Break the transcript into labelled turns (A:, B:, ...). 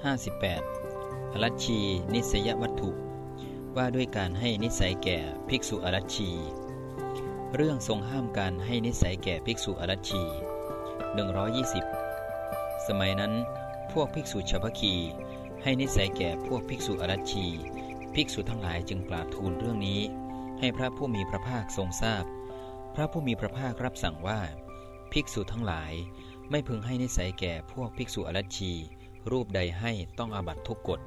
A: 58อรัชชี นิสยวัตถุ ว่าด้วยการให้นิสัยแก่ภิกษุอรัชชี เรื่องทรงห้ามการให้นิสัยแก่ภิกษุอรัชชี 120 สมัยนั้น พวกภิกษุชาวพคี ให้นิสัยแก่พวกภิกษุอรัชชี ภิกษุทั้งหลายจึงกราบทูลเรื่องนี้ ให้พระผู้มีพระภาคทรงทราบพพระผู้มีพระภาครับสั่งว่า ภิกษุทั้งหลายไม่พึงให้นิสัยแก่พวกภิกษุอรัชชี รูปใดให้ต้องอาบัตทุกกฎ